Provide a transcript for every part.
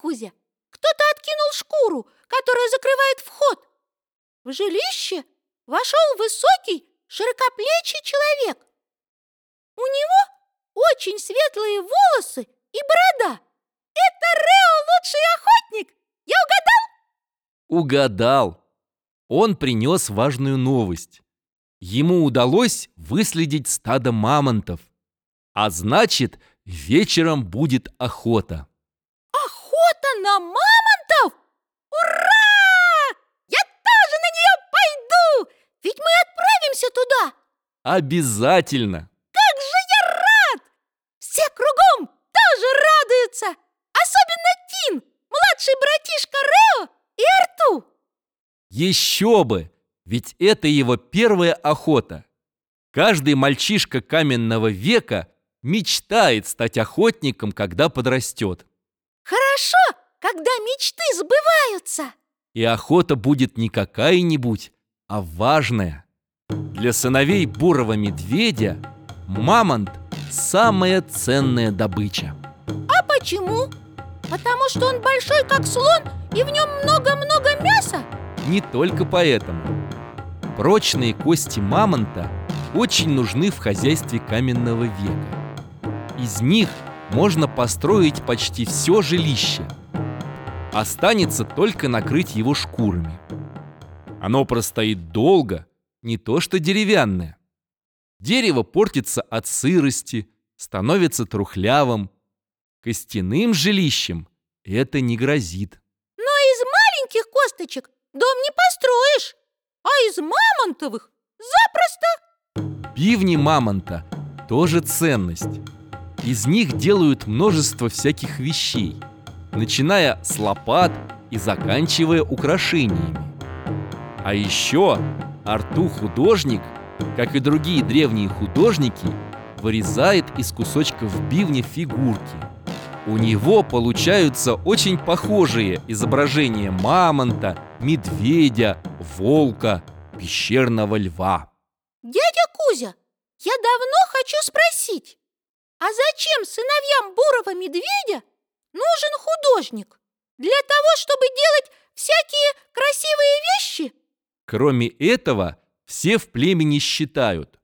Кузя, кто-то откинул шкуру, которая закрывает вход. В жилище вошел высокий, широкоплечий человек. У него очень светлые волосы и борода. Это Рео лучший охотник! Я угадал? Угадал. Он принес важную новость. Ему удалось выследить стадо мамонтов. А значит, вечером будет охота. На мамонтов? Ура! Я тоже на нее пойду! Ведь мы отправимся туда! Обязательно! Как же я рад! Все кругом тоже радуются! Особенно Тин, младший братишка Рео и Арту! Еще бы! Ведь это его первая охота. Каждый мальчишка каменного века мечтает стать охотником, когда подрастет. Хорошо, когда мечты сбываются. И охота будет не какая-нибудь, а важная. Для сыновей бурого медведя мамонт – самая ценная добыча. А почему? Потому что он большой, как слон, и в нем много-много мяса? Не только поэтому. Прочные кости мамонта очень нужны в хозяйстве каменного века. Из них можно построить почти все жилище. Останется только накрыть его шкурами. Оно простоит долго, не то что деревянное. Дерево портится от сырости, становится трухлявым. Костяным жилищем это не грозит. Но из маленьких косточек дом не построишь, а из мамонтовых запросто. Бивни мамонта тоже ценность. Из них делают множество всяких вещей, начиная с лопат и заканчивая украшениями. А еще Арту художник, как и другие древние художники, вырезает из кусочков бивня фигурки. У него получаются очень похожие изображения мамонта, медведя, волка, пещерного льва. Дядя Кузя, я давно хочу спросить, а зачем сыновьям бурого медведя нужен художник? Для того, чтобы делать всякие красивые вещи? Кроме этого, все в племени считают,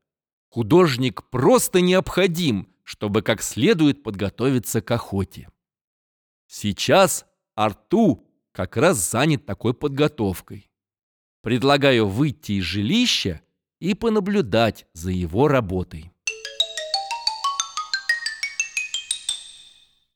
художник просто необходим, чтобы как следует подготовиться к охоте. Сейчас Арту как раз занят такой подготовкой. Предлагаю выйти из жилища и понаблюдать за его работой.